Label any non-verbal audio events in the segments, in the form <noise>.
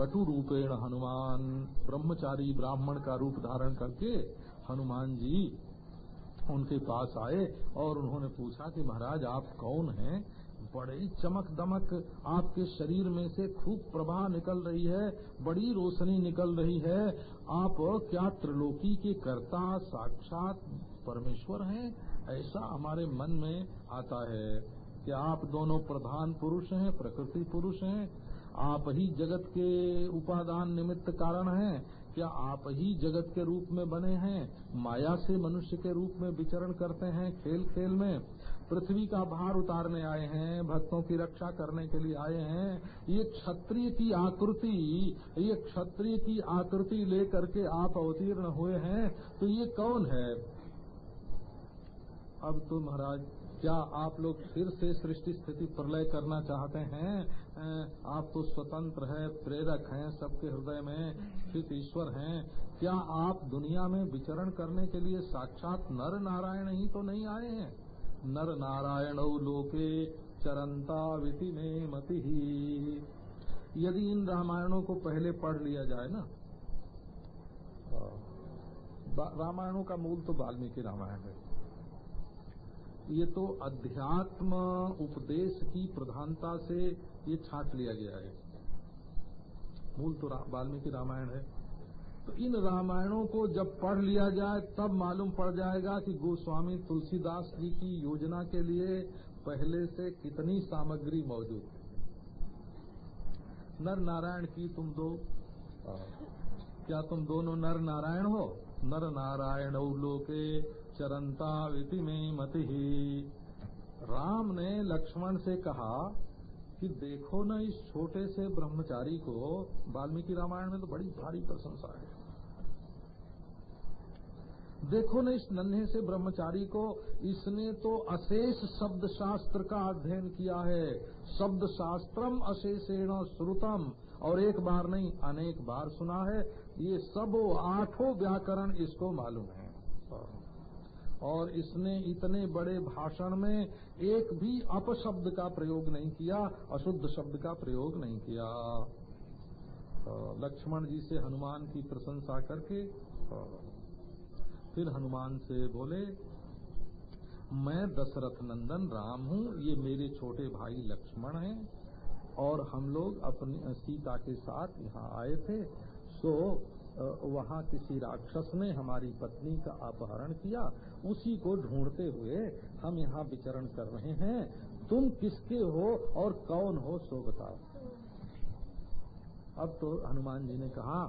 बटु रूपेण हनुमान, ब्रह्मचारी ब्राह्मण का रूप धारण करके हनुमान जी उनके पास आए और उन्होंने पूछा कि महाराज, आप कौन हैं? बड़े चमक दमक आपके शरीर में से खूब प्रभा निकल रही है, बड़ी रोशनी निकल रही है। आप क्या त्रिलोकी के कर्ता साक्षात परमेश्वर हैं? ऐसा हमारे मन में आता है कि आप दोनों प्रधान पुरुष हैं, प्रकृति पुरुष हैं आप ही जगत के उपादान निमित्त कारण हैं। क्या आप ही जगत के रूप में बने हैं? माया से मनुष्य के रूप में विचरण करते हैं खेल खेल में। पृथ्वी का भार उतारने आए हैं, भक्तों की रक्षा करने के लिए आए हैं। ये क्षत्रिय की आकृति, ये क्षत्रिय की आकृति लेकर के आप अवतीर्ण हुए हैं तो ये कौन है? अब तो महाराज क्या आप लोग फिर से सृष्टि स्थिति प्रलय करना चाहते हैं? आप तो स्वतंत्र है, प्रेरक हैं, सबके हृदय में स्थित ईश्वर हैं। क्या आप दुनिया में विचरण करने के लिए साक्षात नर नारायण ही तो नहीं आए हैं? नर नारायण लोके चरंता विति में मति। ही यदि इन रामायणों को पहले पढ़ लिया जाए ना। रामायणों का मूल तो वाल्मीकि रामायण है। ये तो अध्यात्म उपदेश की प्रधानता से ये छाट लिया गया है। मूल तो वाल्मीकि रामायण है। तो इन रामायणों को जब पढ़ लिया जाए, तब मालूम पड़ जाएगा कि गोस्वामी तुलसीदास जी की योजना के लिए पहले से कितनी सामग्री मौजूद है। नर नारायण की तुम दो क्या तुम दोनों नर नारायण हो? नर नारायण लोके चरंता विति में मति। ही राम ने लक्ष्मण से कहा कि देखो न इस छोटे से ब्रह्मचारी को, वाल्मीकि रामायण में तो बड़ी भारी प्रशंसा है। देखो न इस नन्हे से ब्रह्मचारी को, इसने तो अशेष शब्द शास्त्र का अध्ययन किया है। शब्द शास्त्रम अशेषेण श्रुतम, और एक बार नहीं, अनेक बार सुना है। ये सब आठों व्याकरण इसको मालूम है। और इसने इतने बड़े भाषण में एक भी अपशब्द का प्रयोग नहीं किया, अशुद्ध शब्द का प्रयोग नहीं किया। लक्ष्मण जी से हनुमान की प्रशंसा करके फिर हनुमान से बोले, मैं दशरथ नंदन राम हूँ, ये मेरे छोटे भाई लक्ष्मण हैं, और हम लोग अपनी सीता के साथ यहाँ आए थे। सो वहाँ किसी राक्षस ने हमारी पत्नी का अपहरण किया, उसी को ढूंढते हुए हम यहाँ विचरण कर रहे हैं। तुम किसके हो और कौन हो सो बताओ। अब तो हनुमान जी ने कहा,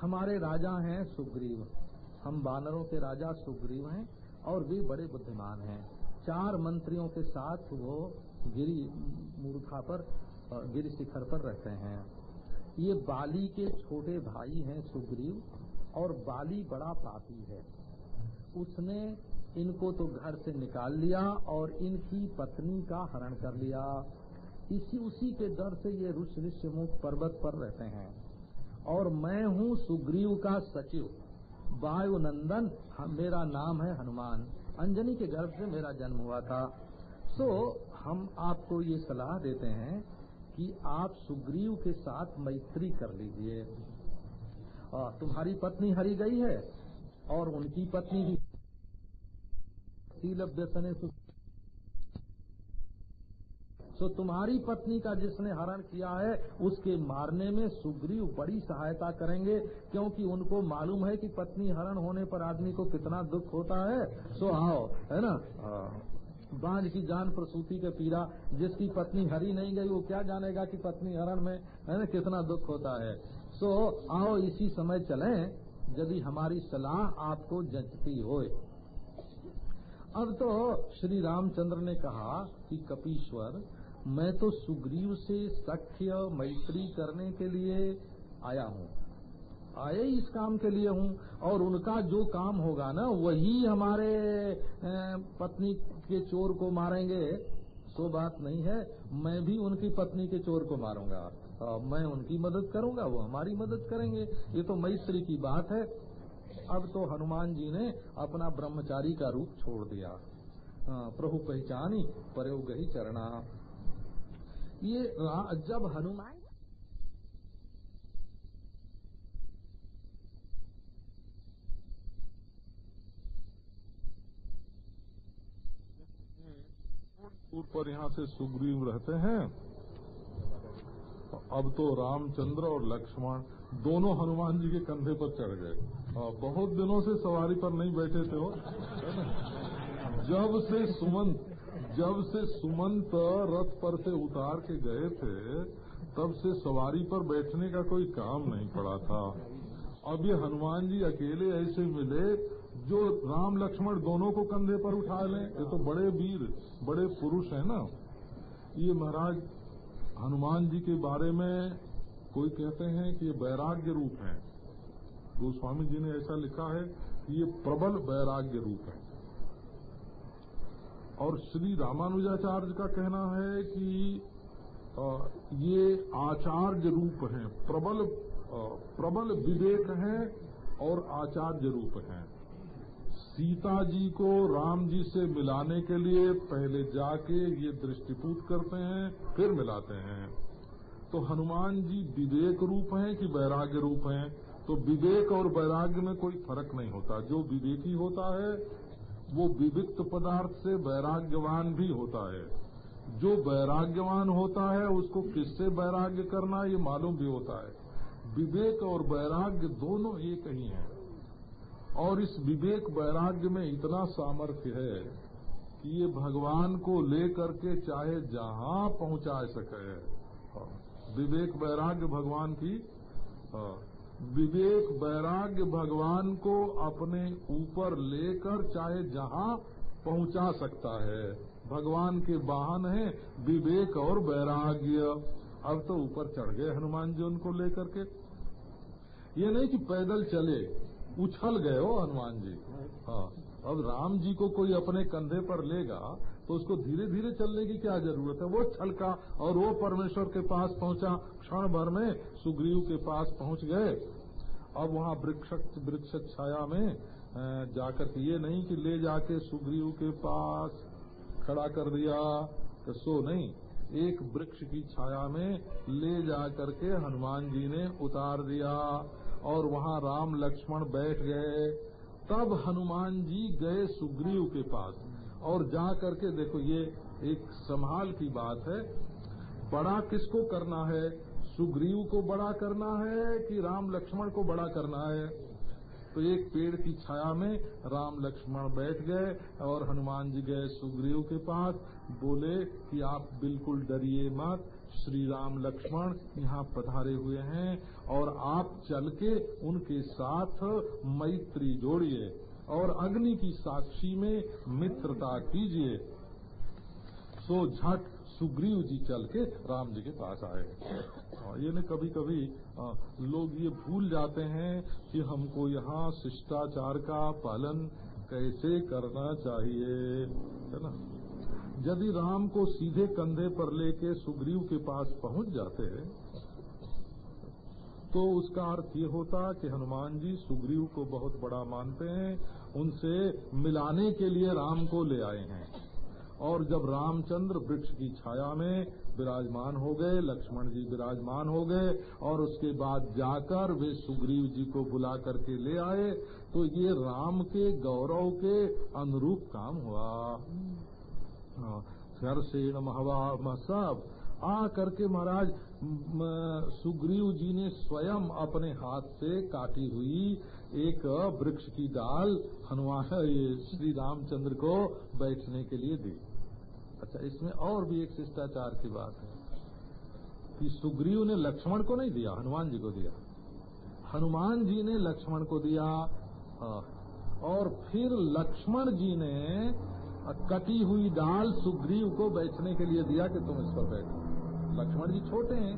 हमारे राजा हैं सुग्रीव। हम बानरों के राजा सुग्रीव हैं और वे बड़े बुद्धिमान हैं। चार मंत्रियों के साथ वो गिरी मूर्खा पर, गिरी शिखर पर रहते हैं। ये बाली के छोटे भाई हैं सुग्रीव, और बाली बड़ा पापी है। उसने इनको तो घर से निकाल लिया और इनकी पत्नी का हरण कर लिया। इसी, उसी के डर से ये ऋषि मुख पर्वत पर रहते हैं। और मैं हूँ सुग्रीव का सचिव। वायु नंदन मेरा नाम है हनुमान। अंजनी के गर्भ से मेरा जन्म हुआ था। तो हम आपको ये सलाह देते हैं कि आप सुग्रीव के साथ मैत्री कर लीजिए। तुम्हारी पत्नी हरी गई है और उनकी पत्नी भी। व्यसने तो तुम्हारी पत्नी का जिसने हरण किया है, उसके मारने में सुग्रीव बड़ी सहायता करेंगे, क्योंकि उनको मालूम है कि पत्नी हरण होने पर आदमी को कितना दुख होता है। सो आओ, है ना? बांझ की जान प्रसूति के पीड़ा, जिसकी पत्नी हरी नहीं गई, वो क्या जानेगा कि पत्नी हरण में, है ना, कितना दुख होता है। सो आओ इसी समय चलें, यदि हमारी सलाह आपको जचती हो अब तो श्री रामचंद्र ने कहा कि कपीश्वर, मैं तो सुग्रीव से सख्य मैत्री करने के लिए आया हूँ। आए इस काम के लिए हूँ, और उनका जो काम होगा ना, वही हमारे पत्नी के चोर को मारेंगे। सो बात नहीं है, मैं भी उनकी पत्नी के चोर को मारूँगा। मैं उनकी मदद करूँगा, वो हमारी मदद करेंगे। ये तो मैत्री की बात है। अब तो हनुमान जी ने अपना ब्रह्मचारी का रूप छोड़ दिया। प्रभु पहचानी प्रयोग ही चरणा। ये जब हनुमान दूर पर यहाँ से सुग्रीव रहते हैं। अब तो रामचंद्र और लक्ष्मण दोनों हनुमान जी के कंधे पर चढ़ गए। बहुत दिनों से सवारी पर नहीं बैठे थे वो। जब से सुमंत, जब से सुमंत रथ पर से उतार के गए थे, तब से सवारी पर बैठने का कोई काम नहीं पड़ा था। अब ये हनुमान जी अकेले ऐसे मिले जो राम लक्ष्मण दोनों को कंधे पर उठा लें, ये तो बड़े वीर, बड़े पुरुष हैं ना। ये महाराज हनुमान जी के बारे में कोई कहते हैं कि ये वैराग्य रूप है। गोस्वामी जी ने ऐसा लिखा है कि ये प्रबल वैराग्य रूप है। और श्री रामानुजाचार्य का कहना है कि ये आचार्य रूप हैं, प्रबल प्रबल विवेक हैं और आचार्य रूप हैं। सीता जी को राम जी से मिलाने के लिए पहले जाके ये दृष्टिपूत करते हैं, फिर मिलाते हैं। तो हनुमान जी विवेक रूप हैं कि वैराग्य रूप हैं? तो विवेक और वैराग्य में कोई फ़र्क नहीं होता। जो विवेकी होता है, वो विविक्त पदार्थ से वैराग्यवान भी होता है। जो वैराग्यवान होता है, उसको किससे वैराग्य करना, ये मालूम भी होता है। विवेक और वैराग्य दोनों एक ही हैं। और इस विवेक वैराग्य में इतना सामर्थ्य है कि ये भगवान को लेकर के चाहे जहाँ पहुँचा सके। विवेक वैराग्य भगवान की विवेक वैराग्य भगवान को अपने ऊपर लेकर चाहे जहाँ पहुँचा सकता है। भगवान के वाहन है विवेक और वैराग्य। अब तो ऊपर चढ़ गए हनुमान जी उनको लेकर के। ये नहीं कि पैदल चले उछल गए हो हनुमान जी। हाँ। अब राम जी को कोई अपने कंधे पर लेगा तो उसको धीरे धीरे चलने की क्या ज़रूरत है? वो छलका और वो परमेश्वर के पास पहुँचा। क्षण भर में सुग्रीव के पास पहुँच गए। अब वहाँ वृक्ष वृक्ष छाया में जाकर ये नहीं कि ले जाके सुग्रीव के पास खड़ा कर दिया तो सो नहीं। एक वृक्ष की छाया में ले जा करके हनुमान जी ने उतार दिया। और वहाँ राम लक्ष्मण बैठ गए। तब हनुमान जी गए सुग्रीव के पास। और जा करके देखो, ये एक संभाल की बात है। बड़ा किसको करना है? सुग्रीव को बड़ा करना है कि राम लक्ष्मण को बड़ा करना है? तो एक पेड़ की छाया में राम लक्ष्मण बैठ गए और हनुमान जी गए सुग्रीव के पास। बोले कि आप बिल्कुल डरिए मत। श्री राम लक्ष्मण यहाँ पधारे हुए हैं और आप चल के उनके साथ मैत्री जोड़िए और अग्नि की साक्षी में मित्रता कीजिए। सो झट सुग्रीव जी चल के राम जी के पास आए। ये न कभी कभी लोग ये भूल जाते हैं कि हमको यहाँ शिष्टाचार का पालन कैसे करना चाहिए, है ना? यदि राम को सीधे कंधे पर लेके सुग्रीव के पास पहुँच जाते तो उसका अर्थ ये होता कि हनुमान जी सुग्रीव को बहुत बड़ा मानते हैं, उनसे मिलाने के लिए राम को ले आए हैं। और जब रामचंद्र वृक्ष की छाया में विराजमान हो गए, लक्ष्मण जी विराजमान हो गए, और उसके बाद जाकर वे सुग्रीव जी को बुला करके ले आए तो ये राम के गौरव के अनुरूप काम हुआ। सरसेन महवा सब आ करके महाराज सुग्रीव जी ने स्वयं अपने हाथ से काटी हुई एक वृक्ष की डाल हनुमान श्री रामचंद्र को बैठने के लिए दी। अच्छा इसमें और भी एक शिष्टाचार की बात है कि सुग्रीव ने लक्ष्मण को नहीं दिया, हनुमान जी को दिया। हनुमान जी ने लक्ष्मण को दिया और फिर लक्ष्मण जी ने कटी हुई डाल सुग्रीव को बैठने के लिए दिया कि तुम इस पर बैठो। लक्ष्मण जी छोटे हैं।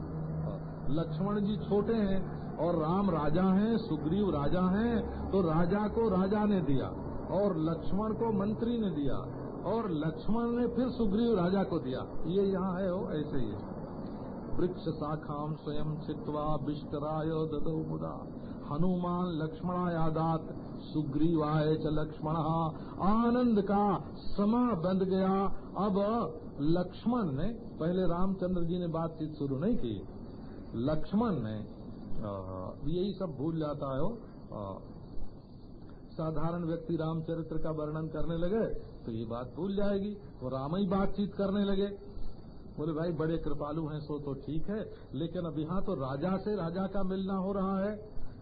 लक्ष्मण जी छोटे हैं और राम राजा हैं, सुग्रीव राजा हैं तो राजा को राजा ने दिया और लक्ष्मण को मंत्री ने दिया और लक्ष्मण ने फिर सुग्रीव राजा को दिया। ये यहाँ है वो ऐसे ही वृक्ष शाखाम स्वयं छिवा बिष्टराय ददो मुदा। हनुमान लक्ष्मणायादात सुग्रीवाय च लक्ष्मण। आनंद का समा बंध गया। अब लक्ष्मण ने, पहले रामचंद्र जी ने बातचीत शुरू नहीं की। लक्ष्मण ने यही सब भूल जाता है वो। साधारण व्यक्ति रामचरित्र का वर्णन करने लगे तो ये बात भूल जाएगी। वो राम ही बातचीत करने लगे। बोले, भाई, बड़े कृपालु हैं, सो तो ठीक है। लेकिन अब यहाँ तो राजा से राजा का मिलना हो रहा है।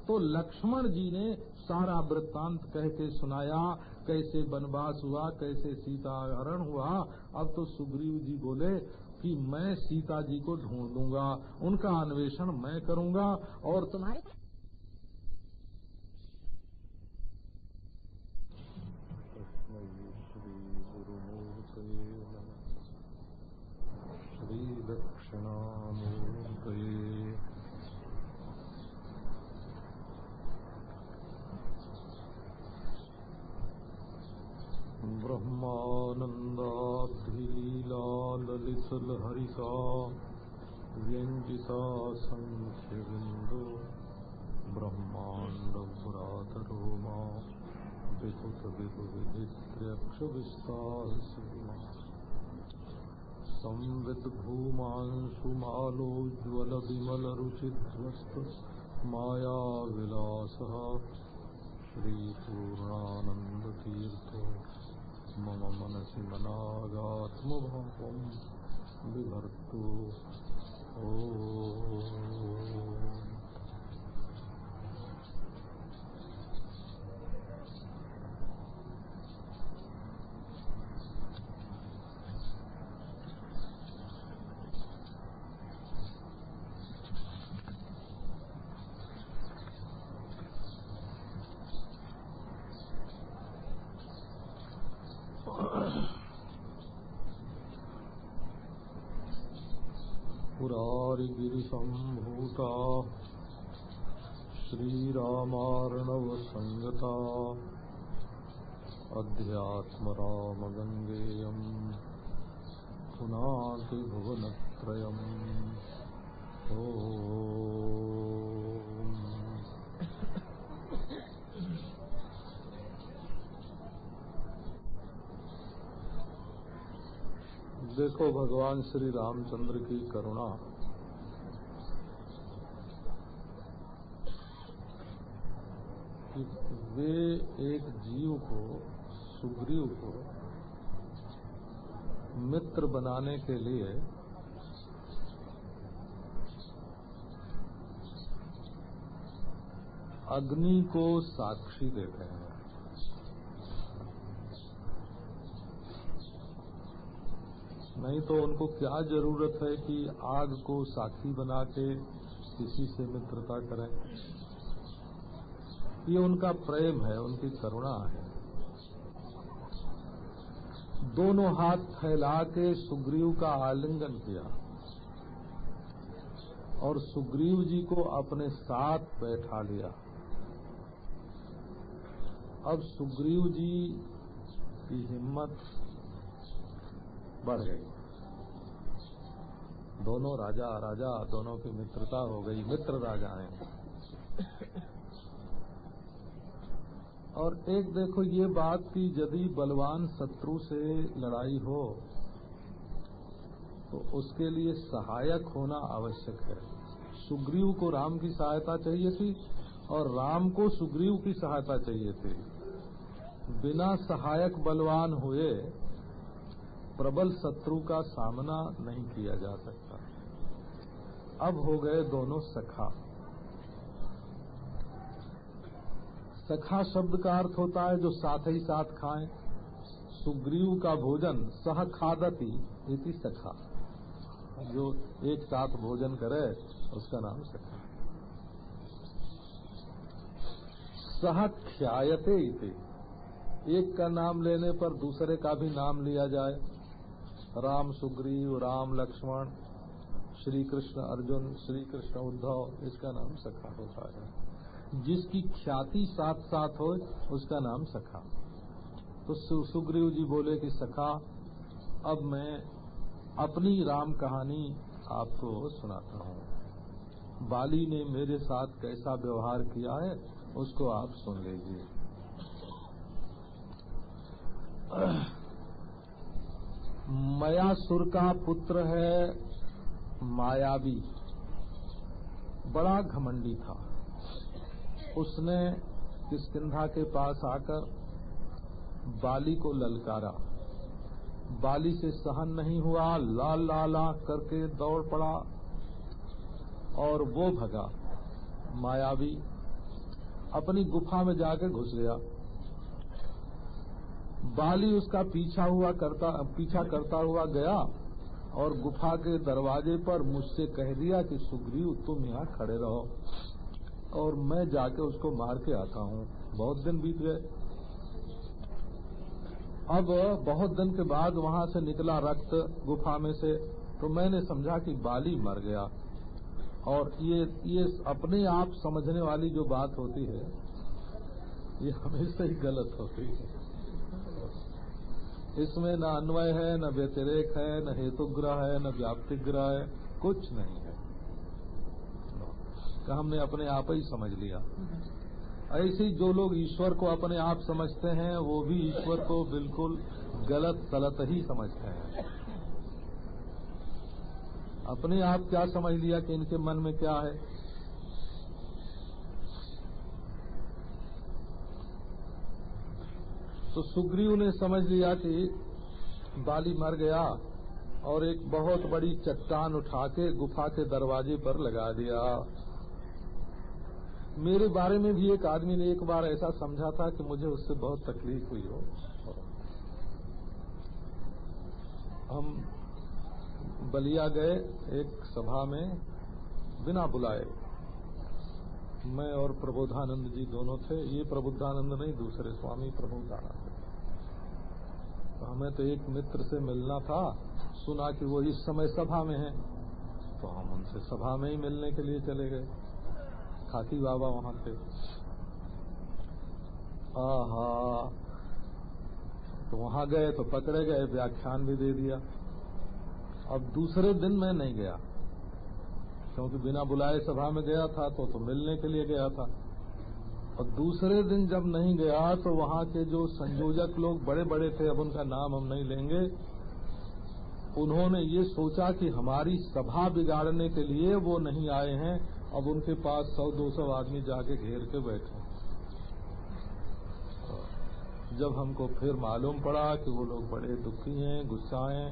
तो लक्ष्मण जी ने सारा वृत्तांत कह के सुनाया। कैसे वनवास हुआ, कैसे सीता हरण हुआ, अब तो सुग्रीव जी बोले कि मैं सीता जी को ढूंढ दूँगा उनका अन्वेषण मैं करूँगा और तुम्हारे ब्रह्मानन्दाब्धिलीलाललितलहरिका व्यञ्जिता सङ्ख्यबिन्दो ब्रह्माण्डपुरातरो मा विहुतविहुविधित्र्यक्षविस्तारसीमा संविद्भूमांशुमालोज्ज्वलविमलरुचिध्वस्त मायाविलासः श्रीपूर्णानन्दतीर्थो। मम मनसि मनागात्मभावम् बिभर्तु ओ। पुरारिगिरिसम्भूता श्रीरामार्णवसङ्गता अध्यात्मरामगङ्गेयम्। पुनाति भुवनत्रयम् ओ देखो भगवान श्री रामचंद्र की करुणा कि वे एक जीव को, सुग्रीव को मित्र बनाने के लिए अग्नि को साक्षी देते हैं। नहीं तो उनको क्या ज़रूरत है कि आग को साक्षी बना के किसी से मित्रता करें? ये उनका प्रेम है, उनकी करुणा है। दोनों हाथ फैला के सुग्रीव का आलिंगन किया और सुग्रीव जी को अपने साथ बैठा लिया। अब सुग्रीव जी की हिम्मत बढ़ गई। दोनों राजा राजा दोनों की मित्रता हो गई, मित्र राजा हैं। और एक देखो ये बात कि यदि बलवान शत्रु से लड़ाई हो तो उसके लिए सहायक होना आवश्यक है। सुग्रीव को राम की सहायता चाहिए थी और राम को सुग्रीव की सहायता चाहिए थी। बिना सहायक बलवान हुए प्रबल शत्रु का सामना नहीं किया जा सकता। अब हो गए दोनों सखा। सखा शब्द का अर्थ होता है जो साथ ही साथ खाएँ। सुग्रीव का भोजन सह खादती इति सखा। जो एक साथ भोजन करे, उसका नाम सखा। सह ख्यायते इति। एक का नाम लेने पर दूसरे का भी नाम लिया जाए। राम सुग्रीव, राम लक्ष्मण, श्री कृष्ण अर्जुन, श्री कृष्ण उद्धव, इसका नाम सखा होता है। जिसकी ख्याति साथ साथ हो, उसका नाम सखा। तो सुग्रीव जी बोले कि सखा, अब मैं अपनी राम कहानी आपको सुनाता हूँ। बाली ने मेरे साथ कैसा व्यवहार किया है, उसको आप सुन लीजिए। मयासुर का पुत्र है मायावी। बड़ा घमंडी था। उसने किसकिधा के पास आकर बाली को ललकारा। बाली से सहन नहीं हुआ, लाल लाला करके दौड़ पड़ा और वो भगा। मायावी अपनी गुफा में जाकर घुस गया। बाली उसका पीछा हुआ करता, पीछा करता हुआ गया और गुफा के दरवाजे पर मुझसे कह दिया कि, सुग्रीव, तुम यहाँ खड़े रहो। और मैं जाके उसको मार के आता हूँ। बहुत दिन बीत गए। अब बहुत दिन के बाद वहाँ से निकला रक्त गुफा में से तो मैंने समझा कि बाली मर गया। और ये ये अपने आप समझने वाली जो बात होती है, ये हमेशा ही गलत होती है। इसमें न अन्वय है, न व्यतिरेक है, न हेतुग्रह है, न व्याप्तिग्रह है, कुछ नहीं है। का हमने अपने आप ही समझ लिया। ऐसे ही जो लोग ईश्वर को अपने आप समझते हैं वो भी ईश्वर को बिल्कुल गलत गलत ही समझते हैं। अपने आप क्या समझ लिया कि इनके मन में क्या है? तो सुग्रीव ने समझ लिया कि बाली मर गया और एक बहुत बड़ी चट्टान उठा के गुफा के दरवाजे पर लगा दिया। मेरे बारे में भी एक आदमी ने एक बार ऐसा समझा था कि मुझे उससे बहुत तकलीफ़ हुई हो। हम बलिया गए एक सभा में, बिना बुलाए। मैं और प्रबोधानंद जी दोनों थे। ये प्रबुद्धानंद नहीं, दूसरे स्वामी प्रबोधानंद तो हमें तो एक मित्र से मिलना था। सुना कि वो इस समय सभा में है। तो हम उनसे सभा में ही मिलने के लिए चले गए। खाकी बाबा वहाँ थे। आहा। तो वहाँ गए तो पकड़े गए, व्याख्यान भी दे दिया। अब दूसरे दिन मैं नहीं गया। क्योंकि बिना बुलाए सभा में गया था तो तो मिलने के लिए गया था। और दूसरे दिन जब नहीं गया तो वहाँ के जो संयोजक लोग बड़े बड़े थे, अब उनका नाम हम नहीं लेंगे। उन्होंने ये सोचा कि हमारी सभा बिगाड़ने के लिए वो नहीं आए हैं। अब उनके पास सौ दो सौ आदमी जाके घेर के बैठे। जब हमको फिर मालूम पड़ा कि वो लोग बड़े दुखी हैं गुस्सा हैं,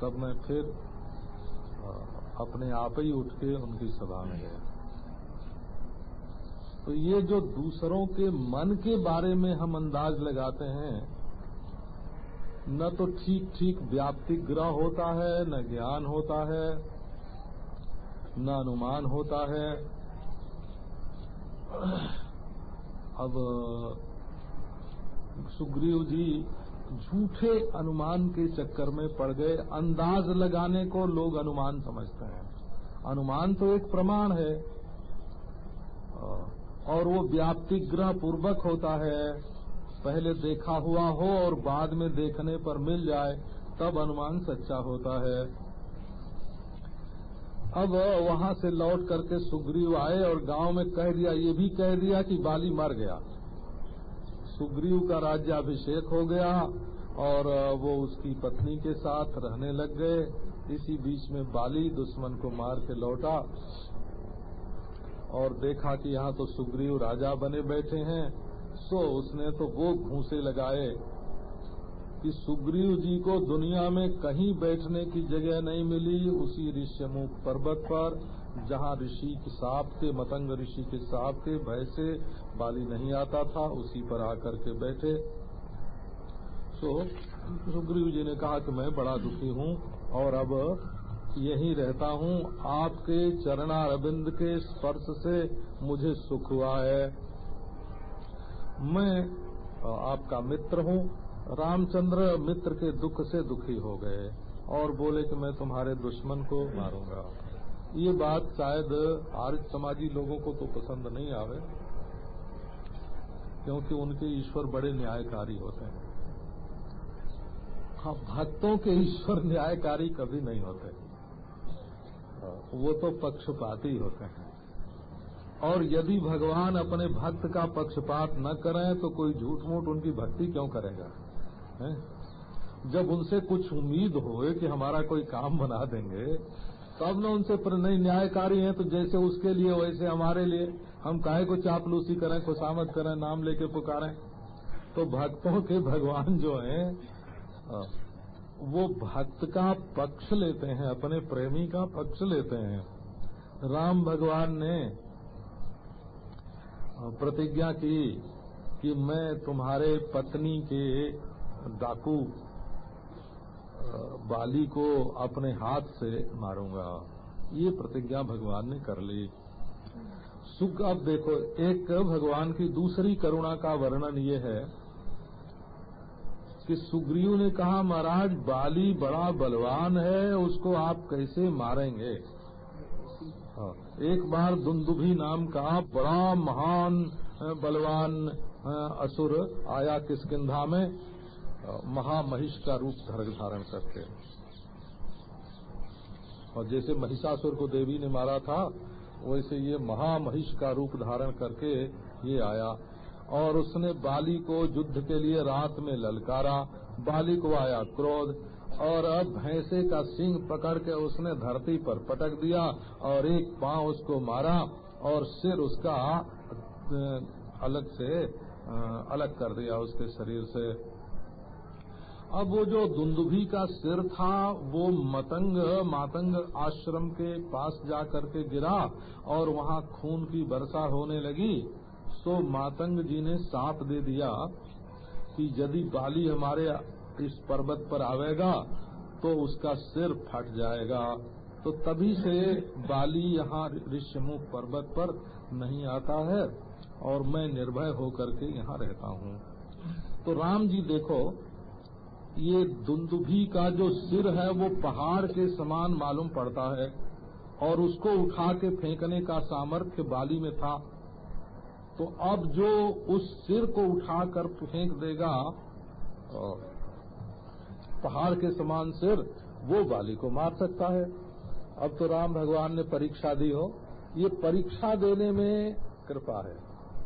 तब मैं फिर, अपने आप ही उठ के उनकी सभा में गया। तो ये जो दूसरों के मन के बारे में हम अंदाज लगाते हैं, न तो ठीक ठीक व्याप्तिक ग्रह होता है, न ज्ञान होता है न अनुमान होता है। अब, सुग्रीव जी झूठे अनुमान के चक्कर में पड़ गए। अंदाज लगाने को लोग अनुमान समझते हैं। अनुमान तो एक प्रमाण है। और वो व्याप्तिक ग्रह पूर्वक होता है। पहले देखा हुआ हो और बाद में देखने पर मिल जाए, तब अनुमान सच्चा होता है। अब वहाँ से लौट करके सुग्रीव आए और गाँव में कह दिया, ये भी कह दिया कि बाली मर गया। सुग्रीव का राज्याभिषेक हो गया और वो उसकी पत्नी के साथ रहने लग गए। इसी बीच में बाली दुश्मन को मार के लौटा और देखा कि यहाँ तो सुग्रीव राजा बने बैठे हैं, सो उसने तो वो घूसे लगाए कि सुग्रीव जी को दुनिया में कहीं बैठने की जगह नहीं मिली, उसी ऋष्यमुख पर्वत पर, जहाँ ऋषि के सांप के मतंग ऋषि के सांप के भय से बाली नहीं आता था, उसी पर आकर के बैठे। सो सुग्रीव जी ने कहा कि मैं बड़ा दुखी हूँ और अब यही रहता हूँ। आपके चरणारविंद के स्पर्श से मुझे सुख हुआ है। मैं आपका मित्र हूँ। रामचंद्र मित्र के दुख से दुखी हो गए और बोले कि मैं तुम्हारे दुश्मन को मारूँगा। ये बात शायद आर्य समाजी लोगों को तो पसंद नहीं आवे, क्योंकि उनके ईश्वर बड़े न्यायकारी होते हैं। हाँ भक्तों के ईश्वर न्यायकारी कभी नहीं होते। वो तो पक्षपाती होते हैं। और यदि भगवान अपने भक्त का पक्षपात न करें तो कोई झूठ मूठ उनकी भक्ति क्यों करेगा? है? जब उनसे कुछ उम्मीद होए कि हमारा कोई काम बना देंगे, तब न उनसे नहीं, न्यायकारी हैं तो जैसे उसके लिए, वैसे हमारे लिए। हम काहे को चापलूसी करें, खुशामद करें, नाम लेके पुकारें? तो भक्तों के भगवान जो हैं वो भक्त का पक्ष लेते हैं, अपने प्रेमी का पक्ष लेते हैं। राम भगवान ने प्रतिज्ञा की कि मैं तुम्हारे पत्नी के डाकू बाली को अपने हाथ से मारूँगा। ये प्रतिज्ञा भगवान ने कर ली। सुख अब देखो एक भगवान की दूसरी करुणा का वर्णन ये है कि सुग्रीव ने कहा महाराज बाली बड़ा बलवान है उसको आप कैसे मारेंगे? हाँ, एक बार दुंदुभी नाम का बड़ा महान बलवान असुर आया किसकिधा में महामहिष का रूप धारण करके। और जैसे महिषासुर को देवी ने मारा था, वैसे ये महामहिष का रूप धारण करके ये आया। और उसने बाली को युद्ध के लिए रात में ललकारा। बाली को आया क्रोध, और अब भैंसे का सिंह पकड़ के उसने धरती पर पटक दिया, और एक पाँव उसको मारा, और सिर उसका अलग से अलग कर दिया उसके शरीर से। अब वो जो दुंदुभी का सिर था, वो मतंग, मातंग आश्रम के पास जा करके गिरा और वहाँ खून की वर्षा होने लगी। तो मातंग जी ने साप दे दिया कि यदि बाली हमारे इस पर्वत पर आवेगा तो उसका सिर फट जाएगा। तो तभी से बाली यहाँ ऋषिमुख पर्वत पर नहीं आता है और मैं निर्भय होकर के यहाँ रहता हूँ। तो राम जी देखो ये दुंदुभी का जो सिर है, वो पहाड़ के समान मालूम पड़ता है और उसको उठा के फेंकने का सामर्थ्य बाली में था। तो अब जो उस सिर को उठाकर फेंक देगा पहाड़ के समान सिर, वो बाली को मार सकता है। अब तो राम भगवान ने परीक्षा दी हो। ये परीक्षा देने में कृपा है।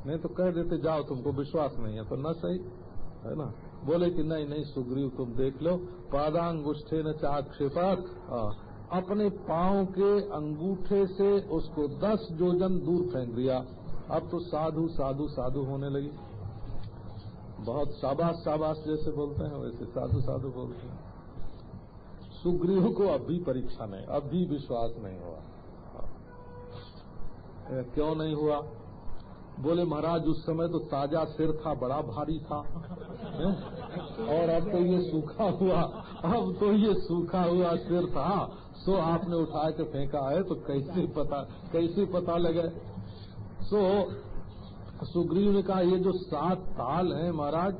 नहीं तो कह देते, जाओ, तुमको विश्वास नहीं है। तो न सही, है ना? बोले कि नहीं नहीं सुग्रीव, तुम देख लो, पादांगुष्ठे न चाक्षेपात। अपने पाँव के अंगूठे से उसको दस जोजन दूर फेंक दिया। अब तो साधु साधु साधु होने लगी। बहुत शाबाश शाबाश जैसे बोलते हैं, वैसे साधु साधु बोलते हैं। सुग्रीव को अब भी परीक्षा नहीं अब भी विश्वास नहीं हुआ। क्यों नहीं हुआ? बोले, महाराज, उस समय तो ताज़ा सिर था, बड़ा भारी था। और अब तो ये सूखा हुआ, अब तो ये सूखा हुआ सिर था। सो आपने उठा के फेंका है तो कैसे पता कैसे पता लगे? सो, सुग्रीव ने कहा, ये जो सात ताल है महाराज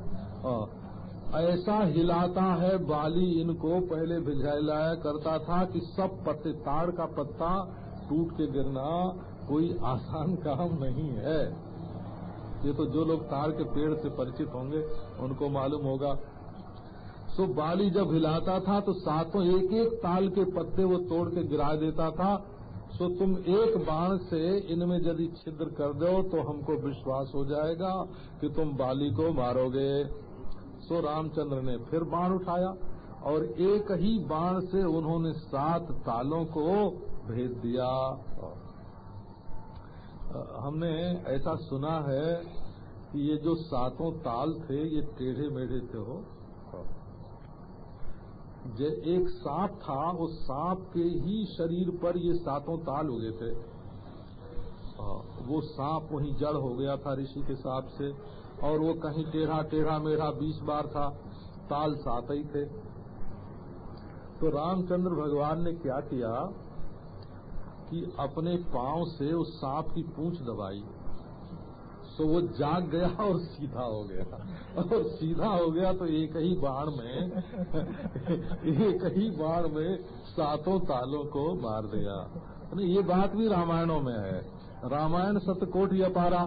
ऐसा हिलाता है बाली इनको पहले भिजाया करता था कि सब पत्ते, ताड़ का पत्ता टूट के गिरना कोई आसान काम नहीं है। ये तो जो लोग ताड़ के पेड़ से परिचित होंगे, उनको मालूम होगा। सो बाली जब हिलाता था तो सातों एक एक ताल के पत्ते वो तोड़ के गिरा देता था। सो तुम एक बाण से इनमें यदि छिद्र कर दो तो हमको विश्वास हो जाएगा कि तुम बाली को मारोगे। सो रामचंद्र ने फिर बाण उठाया, और एक ही बाण से उन्होंने सात तालों को भेज दिया। हमने ऐसा सुना है कि ये जो सातों ताल थे, ये टेढ़े मेढ़े थे हो। जे एक सांप था उस सांप के ही शरीर पर ये सातों ताल उगे थे। वो सांप वहीं जड़ हो गया था ऋषि के सांप से, और वो कहीं टेढ़ा टेढ़ा मेढ़ा बीस बार था, ताल सात ही थे। तो रामचंद्र भगवान ने क्या किया कि अपने पाँव से उस सांप की पूंछ दबाई। तो वो जाग गया और सीधा हो गया। और सीधा हो गया तो एक ही बाण में, एक ही बाण में सातों तालों को मार दिया। ये बात भी रामायणों में है। रामायण सतकोट या पारा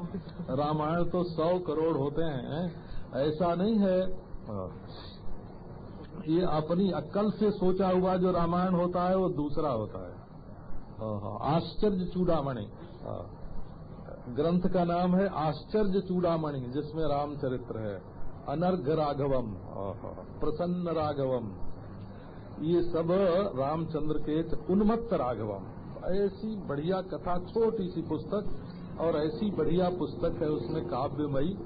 रामायण तो सौ करोड़ होते हैं। ऐसा नहीं है। ये अपनी अक्ल से सोचा हुआ जो रामायण होता है, वो दूसरा होता है। आश्चर्य चूड़ामणि। ग्रंथ का नाम है आश्चर्य चूड़ामणि, जिसमें रामचरित्र है। अनर्घ राघवम प्रसन्न राघवम ये सब रामचंद्र के उन्मत्त राघवम। ऐसी बढ़िया कथा, छोटी सी पुस्तक, और ऐसी बढ़िया पुस्तक है उसमें काव्यमयी।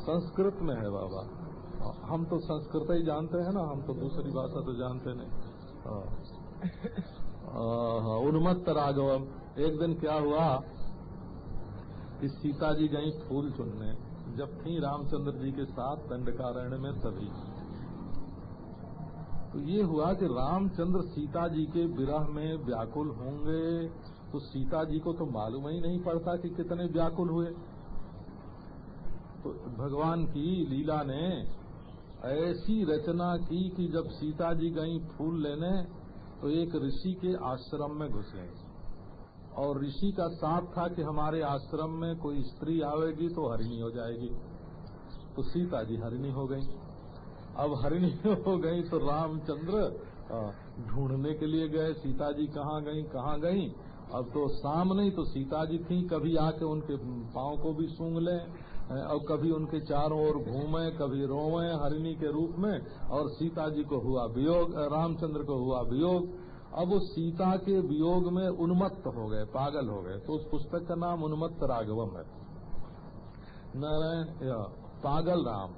संस्कृत में है बाबा। हम तो संस्कृत ही जानते हैं ना, हम तो दूसरी भाषा तो जानते नहीं। उन्मत्त राघवम, एक दिन क्या हुआ? कि सीता जी गई फूल चुनने, जब थी रामचंद्र जी के साथ दंडकारण्य में तभी। तो ये हुआ कि रामचंद्र सीता जी के विरह में व्याकुल होंगे तो सीता जी को तो मालूम ही नहीं पड़ता कि कितने व्याकुल हुए। तो भगवान की लीला ने ऐसी रचना की कि जब सीता जी गई फूल लेने तो एक ऋषि के आश्रम में घुस। घुसे और ऋषि का साथ था कि हमारे आश्रम में कोई स्त्री आवेगी तो हरिणी हो जाएगी। तो सीता जी हरिणी हो गई। अब हरिणी <laughs> हो गई तो रामचंद्र ढूँढने के लिए गए। सीता जी कहाँ गई कहाँ गई? अब तो सामने ही तो सीता जी थी। कभी आके उनके पाँव को भी सूंघ लें। और कभी उनके चारों ओर घूमे, कभी रोवे हरिणी के रूप में, और सीता जी को हुआ वियोग रामचंद्र को हुआ वियोग। अब वो सीता के वियोग में उन्मत्त हो गए, पागल हो गए। तो उस पुस्तक का नाम उन्मत्त राघवम है। नारायण पागल राम।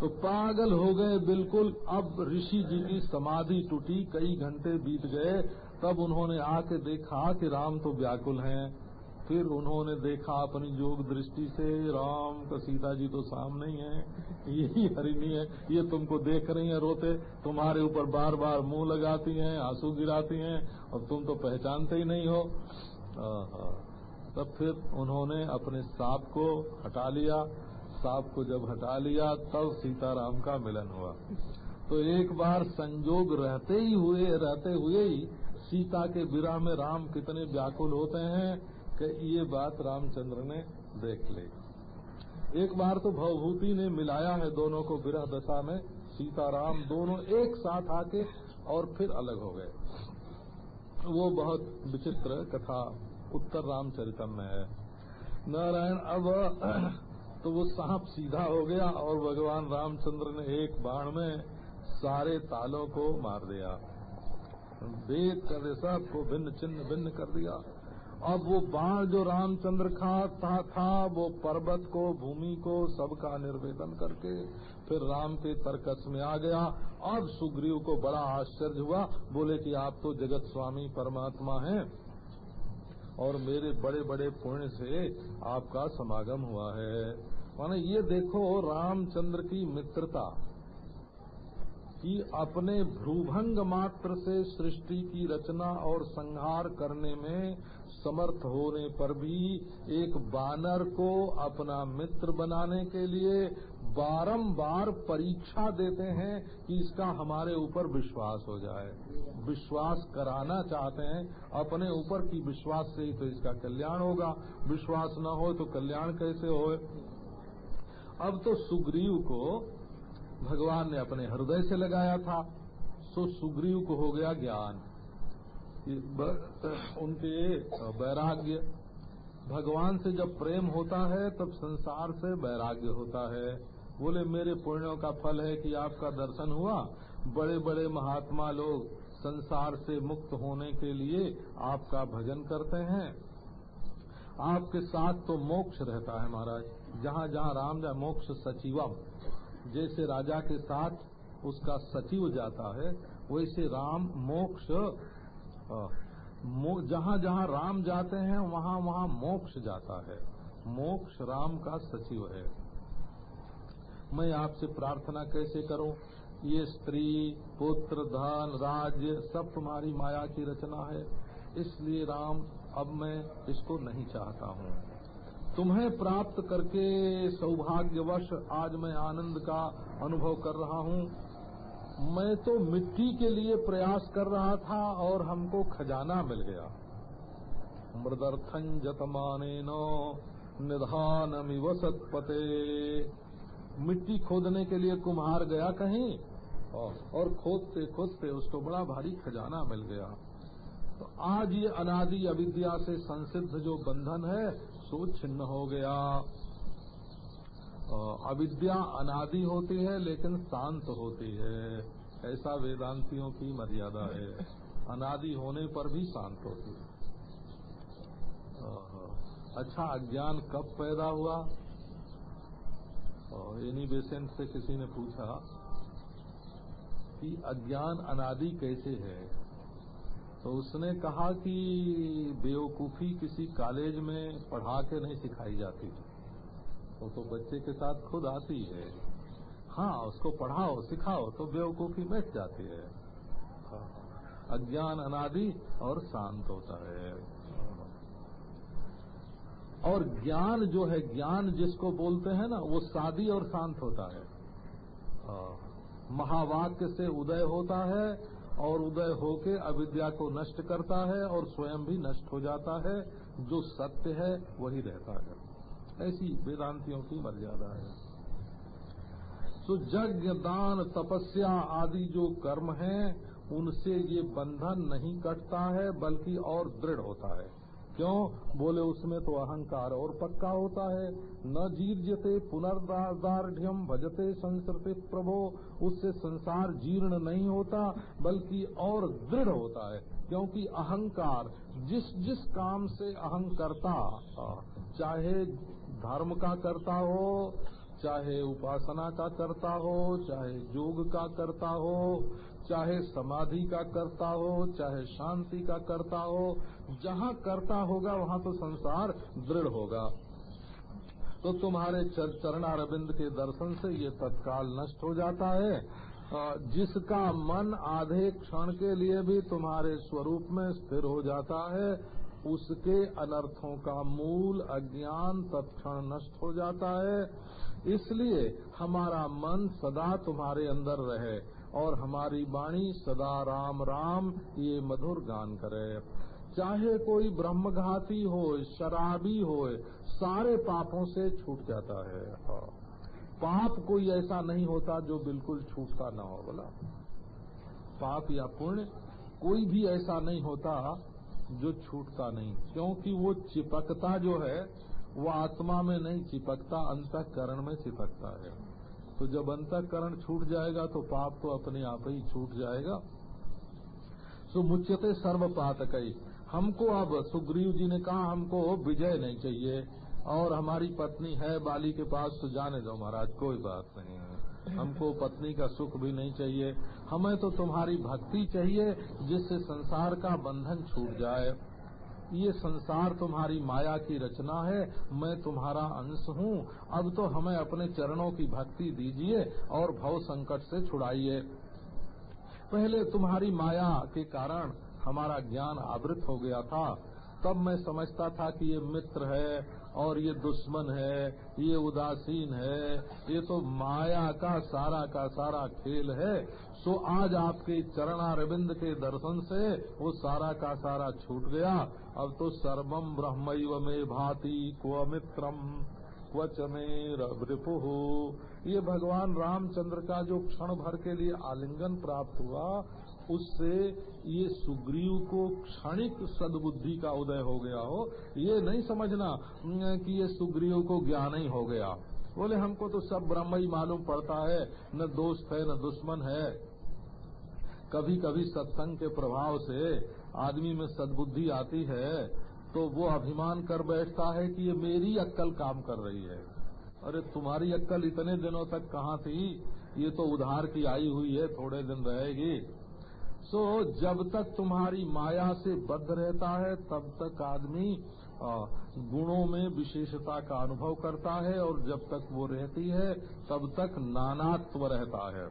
तो पागल हो गए बिल्कुल। अब ऋषि जी की समाधि टूटी, कई घंटे बीत गए। तब उन्होंने आके देखा कि राम तो व्याकुल हैं। फिर उन्होंने देखा अपनी योग दृष्टि से, राम का सीता जी तो सामने ही है। यही हरिणी है। ये तुमको देख रही है रोते। तुम्हारे ऊपर बार बार मुँह लगाती हैं, आँसू गिराती हैं, और तुम तो पहचानते ही नहीं हो। तब फिर उन्होंने अपने सांप को हटा लिया। सांप को जब हटा लिया, तब सीताराम का मिलन हुआ। तो एक बार संजोग रहते ही हुए, रहते हुए ही सीता के विरह में राम कितने व्याकुल होते हैं। कि ये बात रामचंद्र ने देख ली। एक बार तो भवभूति ने मिलाया है दोनों को विरह दशा में। सीताराम दोनों एक साथ आके और फिर अलग हो गए। वो बहुत विचित्र कथा उत्तर रामचरितम में है। नारायण, अब <clears throat> तो वो सांप सीधा हो गया और भगवान रामचंद्र ने एक बाण में सारे तालों को मार दिया। वेद कर सबको भिन्न चिन्ह भिन्न कर दिया। अब वो बाण जो रामचंद्र का था, था वो पर्वत को भूमि को सबका निर्वेदन करके फिर राम के तर्कस में आ गया। अब सुग्रीव को बड़ा आश्चर्य हुआ। बोले कि आप तो जगत स्वामी परमात्मा हैं और मेरे बड़े बड़े पुण्य से आपका समागम हुआ है। माने ये देखो रामचंद्र की मित्रता कि अपने भ्रूभंग मात्र से सृष्टि की रचना और संहार करने में समर्थ होने पर भी एक बानर को अपना मित्र बनाने के लिए बारंबार परीक्षा देते हैं कि इसका हमारे ऊपर विश्वास हो जाए। विश्वास कराना चाहते हैं, अपने ऊपर की विश्वास से ही तो इसका कल्याण होगा। विश्वास न हो तो कल्याण कैसे हो? अब तो सुग्रीव को भगवान ने अपने हृदय से लगाया था सो सुग्रीव को हो गया ज्ञान। उनके वैराग्य। भगवान से जब प्रेम होता है, तब संसार से वैराग्य होता है। बोले, मेरे पुण्यों का फल है कि आपका दर्शन हुआ। बड़े बड़े महात्मा लोग संसार से मुक्त होने के लिए आपका भजन करते हैं। आपके साथ तो मोक्ष रहता है महाराज। जहाँ जहाँ राम जाए मोक्ष सचिवम। जैसे राजा के साथ उसका सचिव जाता है, वैसे राम मोक्ष जहाँ जहाँ राम जाते हैं, वहाँ वहाँ मोक्ष जाता है। मोक्ष राम का सचिव है। मैं आपसे प्रार्थना कैसे करूँ? ये स्त्री, पुत्र, धन, राज्य, सब तुम्हारी माया की रचना है। इसलिए राम, अब मैं इसको नहीं चाहता हूँ। तुम्हें प्राप्त करके सौभाग्यवश आज मैं आनंद का अनुभव कर रहा हूँ। मैं तो मिट्टी के लिए प्रयास कर रहा था और हमको खजाना मिल गया। मृदर्थन जतमाने नो निधान सतपते। मिट्टी खोदने के लिए कुम्हार गया कहीं और खोदते खोदते उसको बड़ा भारी खजाना मिल गया। तो आज ये अनादि अविद्या से संसिद्ध जो बंधन है, सो छिन्न हो गया। अविद्या अनादि होती है, लेकिन शांत होती है। ऐसा वेदांतियों की मर्यादा है। अनादि होने पर भी शांत होती है। अच्छा अज्ञान कब पैदा हुआ? एनी बेसेंट से किसी ने पूछा कि अज्ञान अनादि कैसे है? तो उसने कहा कि बेवकूफ़ी किसी कॉलेज में पढ़ा के नहीं सिखाई जाती वो तो बच्चे के साथ खुद आती है। हाँ उसको पढ़ाओ, सिखाओ तो बेवकूफ़ी बैठ जाती है। अज्ञान अनादि और शांत होता है। और ज्ञान जो है, ज्ञान जिसको बोलते हैं ना, वो सादी और शांत होता है। महावाक्य से उदय होता है और उदय होके अविद्या को नष्ट करता है और स्वयं भी नष्ट हो जाता है। जो सत्य है, वही रहता है। ऐसी वेदांतियों की मर्यादा है। तो यज्ञ दान, तपस्या आदि जो कर्म हैं, उनसे ये बंधन नहीं कटता है, बल्कि और दृढ़ होता है। क्यों? बोले, उसमें तो अहंकार और पक्का होता है। न जीर्यते पुनर्दार्ढ़ भजते संस्कृति प्रभो, उससे संसार जीर्ण नहीं होता, बल्कि और दृढ़ होता है। क्योंकि अहंकार जिस जिस काम से अहं करता चाहे धर्म का करता हो, चाहे उपासना का करता हो, चाहे योग का करता हो, चाहे समाधि का करता हो, चाहे शांति का करता हो, जहाँ करता होगा वहाँ तो संसार दृढ़ होगा। तो तुम्हारे चरणारविंद के दर्शन से ये तत्काल नष्ट हो जाता है। जिसका मन आधे क्षण के लिए भी तुम्हारे स्वरूप में स्थिर हो जाता है उसके अनर्थों का मूल अज्ञान तत्क्षण नष्ट हो जाता है। इसलिए हमारा मन सदा तुम्हारे अंदर रहे और हमारी वाणी सदा राम राम ये मधुर गान करे। चाहे कोई ब्रह्मघाती हो शराबी हो सारे पापों से छूट जाता है। हाँ। पाप कोई ऐसा नहीं होता जो बिल्कुल छूटता न हो, बोला। पाप या पुण्य कोई भी ऐसा नहीं होता जो छूटता नहीं। क्योंकि वो चिपकता जो है, वो आत्मा में नहीं चिपकता, अंतकरण में चिपकता है। तो जब अंतकरण छूट जाएगा तो पाप तो अपने आप ही छूट जाएगा। सो मुच्यते सर्व पातक हमको अब, सुग्रीव जी ने कहा, हमको विजय नहीं चाहिए। और हमारी पत्नी है, बाली के पास तो जाने दो महाराज, कोई बात नहीं है। हमको पत्नी का सुख भी नहीं चाहिए। हमें तो तुम्हारी भक्ति चाहिए जिससे संसार का बंधन छूट जाए। ये संसार तुम्हारी माया की रचना है, मैं तुम्हारा अंश हूँ। अब तो हमें अपने चरणों की भक्ति दीजिए और भव संकट से छुड़ाइए। पहले तुम्हारी माया के कारण हमारा ज्ञान आवृत हो गया था। तब मैं समझता था कि ये मित्र है। और ये दुश्मन है, ये उदासीन है, ये तो माया का सारा का सारा खेल है। सो आज आपके चरणारविंद के दर्शन से वो सारा का सारा छूट गया। अब तो सर्वम ब्रह्म में भाति क्व मित्रम क्वच में रिपु ये भगवान रामचंद्र का जो क्षण भर के लिए आलिंगन प्राप्त हुआ, उससे ये सुग्रीव को क्षणिक सद्बुद्धि का उदय हो गया हो, ये नहीं समझना कि ये सुग्रीव को ज्ञान ही हो गया। बोले, हमको तो सब ब्रह्म ही मालूम पड़ता है, न दोस्त है, न दुश्मन है। कभी कभी सत्संग के प्रभाव से आदमी में सद्बुद्धि आती है तो वो अभिमान कर बैठता है कि ये मेरी अक्कल काम कर रही है। अरे, तुम्हारी अक्कल इतने दिनों तक कहाँ थी? ये तो उधार की आई हुई है, थोड़े दिन रहेगी। सो जब तक तुम्हारी माया से बद्ध रहता है, तब तक आदमी गुणों में विशेषता का अनुभव करता है और जब तक वो रहती है, तब तक नानात्व रहता है।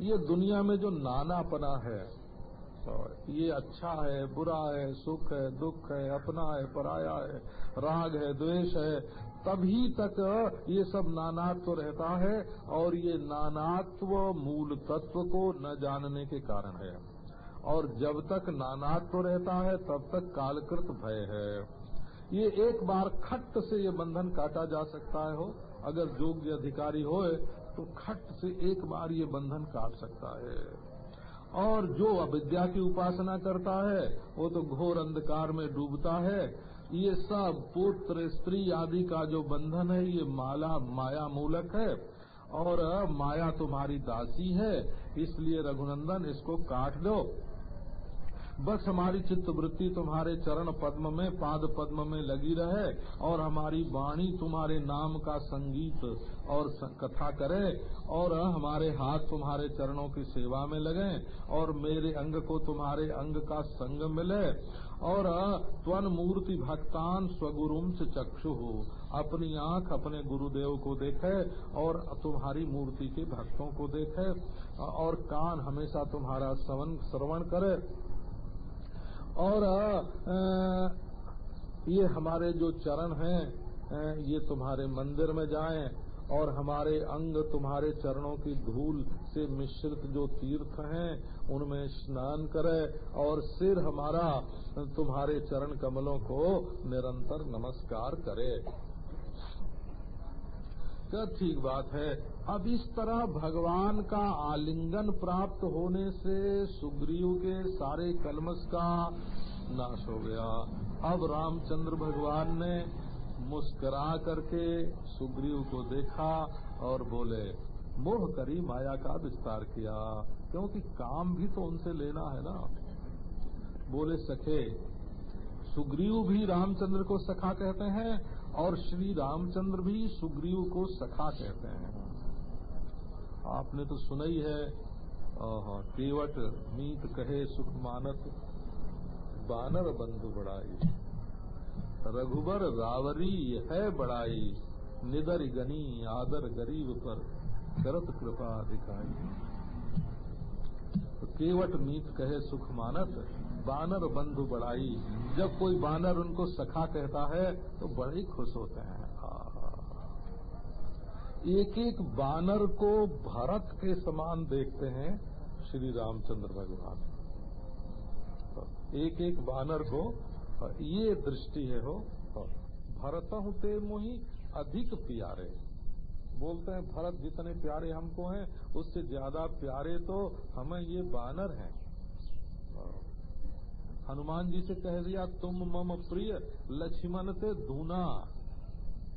ये दुनिया में जो नानापना है ये अच्छा है, बुरा है, सुख है, दुख है, अपना है, पराया है, राग है, द्वेष है तभी तक ये सब नानात्व रहता है और ये नानात्व मूल तत्व को न जानने के कारण है। और जब तक नानात्व रहता है, तब तक कालकृत भय है। ये एक बार खट्ट से ये बंधन काटा जा सकता है हो। अगर योग्य अधिकारी होए तो खट से एक बार ये बंधन काट सकता है। और जो अविद्या की उपासना करता है, वो तो घोर अंधकार में डूबता है ये सब पुत्र, स्त्री आदि का जो बंधन है, ये माला, माया मूलक है। और, माया तुम्हारी दासी है, इसलिए रघुनंदन इसको काट दो। बस हमारी चित्त वृत्ति तुम्हारे चरण पद्म में, पाद पद्म में लगी रहे, और हमारी वाणी तुम्हारे नाम का संगीत और कथा करे, और हमारे हाथ तुम्हारे चरणों की सेवा में लगे, और मेरे अंग को तुम्हारे अंग का संग मिले और त्वन मूर्ति भक्तान स्वगुरुम से चक्षु हो। अपनी आँख अपने गुरुदेव को देखे और तुम्हारी मूर्ति के भक्तों को देखे और कान हमेशा तुम्हारा श्रवण करे। और ये हमारे जो चरण हैं ये तुम्हारे मंदिर में जाएँ। और हमारे अंग तुम्हारे चरणों की धूल से मिश्रित जो तीर्थ हैं, उनमें स्नान करे और सिर हमारा तुम्हारे चरण कमलों को निरंतर नमस्कार करे। क्या ठीक बात है? अब इस तरह भगवान का आलिंगन प्राप्त होने से सुग्रीव के सारे कलमस का नाश हो गया। अब रामचंद्र भगवान ने मुस्करा करके सुग्रीव को देखा और बोले, मोह करी माया का विस्तार किया, क्योंकि काम भी तो उनसे लेना है ना? बोले, सखे, सुग्रीव भी रामचंद्र को सखा कहते हैं और श्री रामचंद्र भी सुग्रीव को सखा कहते हैं। आपने तो सुना ही है केवट मीत कहे सुख मानत, बानर बंधु बड़ाई। रघुबर रावरी है बड़ाई, निदर गनी, आदर गरीब पर। करत कृपा अधिकारी तो केवट मीत कहे सुख मानत, बानर बंधु बड़ाई। जब कोई बानर उनको सखा कहता है तो बड़े खुश होते हैं। एक एक बानर को भरत के समान देखते हैं श्री रामचंद्र भगवान। एक एक बानर को ये दृष्टि है हो भरत ते मोही अधिक प्यारे। बोलते हैं, भरत जितने प्यारे हमको हैं, उससे ज़्यादा प्यारे तो हमें ये बानर हैं। हनुमान जी से कह दिया, तुम मम प्रिय लक्ष्मण से दूना